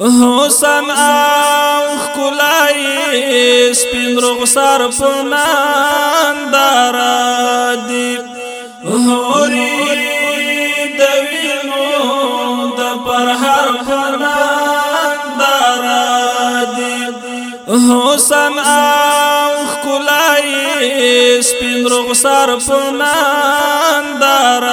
حسن او خلای سپین رخسار پنان دارا دی هوري د وینو د پرهر پنان دارا دی حسن او خلای سپین رخسار پنان دارا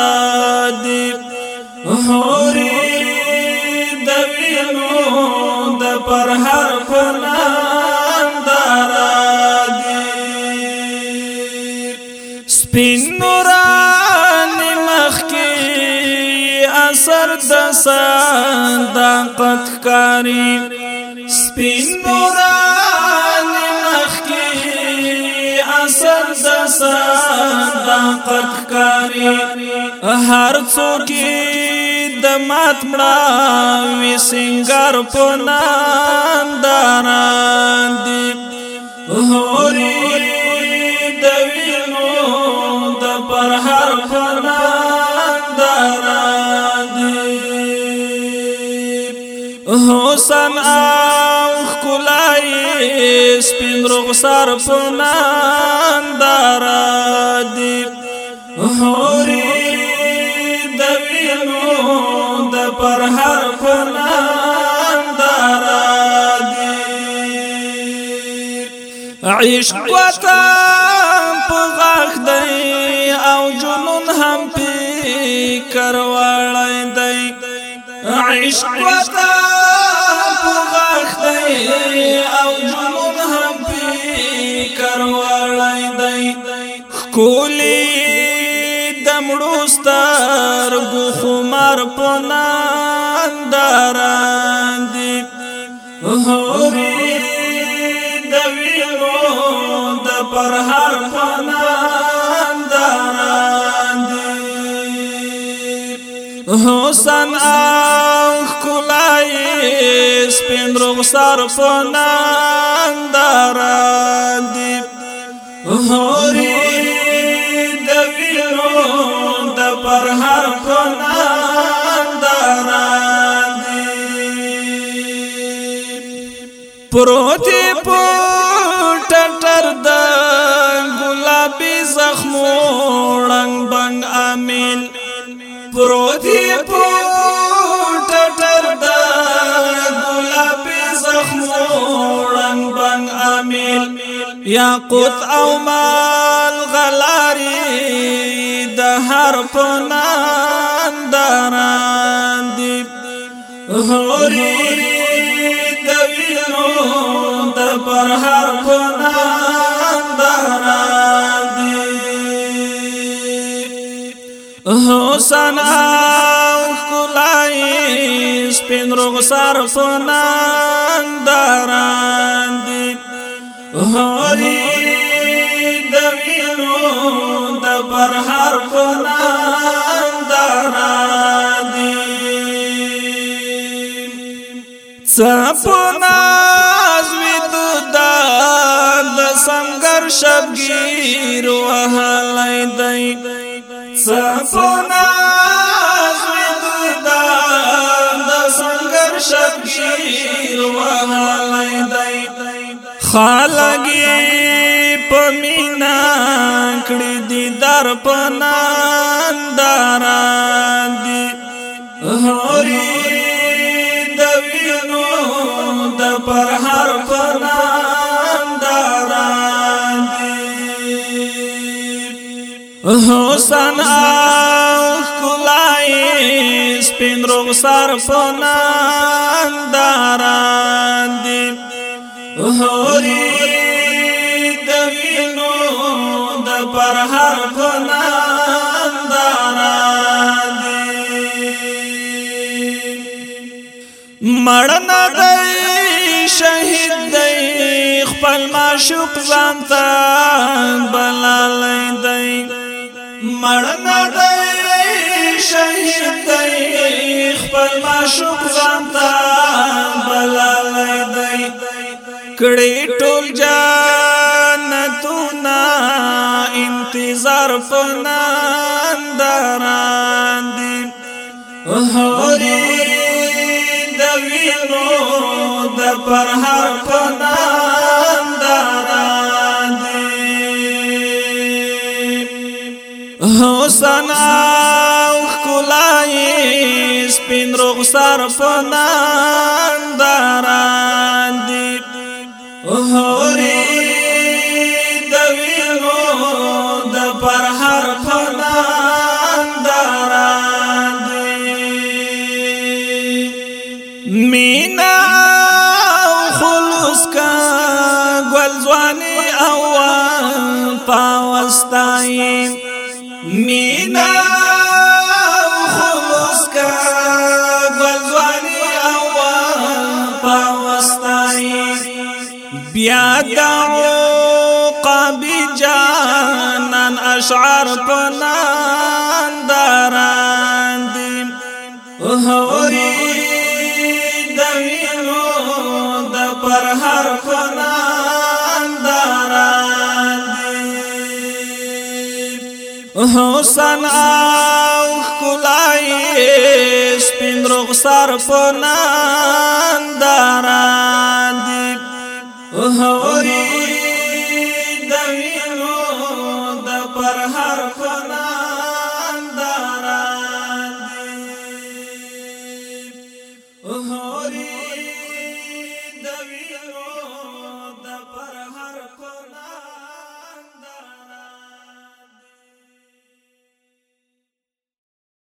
هر پرنام دارا دیر سپین نوران مخکی اثر دسان داقت کاری سپین نوران مخکی اثر دسان داقت کاری هر څوک د مات مړه وی سنگار په نام داران دی هوري د وینو د پر هر فنان داران دی حسن او خلای سپین رخسار په نام داران دی هوري پر هر پنام دارا دی عشق وطن په غاخ دی او جنون هم پی کروړی دی عشق وطن په غاخ دی او جنون هم پی کروړی دی کولی مړو سترګو خمار په ننداران دي هوري د ویرو د پر هر پنانداران دي حسن اخ کولای سپین رخسار پنانداران پروتې په ټټر د ګلابي زخمو رنگ بنگ امیل پروتې په ټټر د ګلابي زخمو رنگ بنگ امیل یاقوت او مال غلاري د هر پنان داران دی هوري پر هر پنان بهران دی حسن او کلای سپین روغ سر پنان داران دی هوري د وینو د پر هر پنان داران دی څپنا شبگیر و حالی دی سفونا زوی دا دا سنگر شبگیر و حالی دی خالگی پمینا کڑی دی در پنان داران حسن او کولای سپین رخ سر پنان داران دی هوري د وینو د پر هر پنان داران دی مړنا دی شهید دی خپل معشوق ځانته کړي ټول جنتونه انتظار پناندران دي هوري د وینو د پرهر پناندران دي حسن او خلای سپین رخسار پناندران مینا خلوص کا گلوانی اوا پاوستای بیا دعو قبی جانان اشعار پناه حسن او خلای سپین رخسار په نام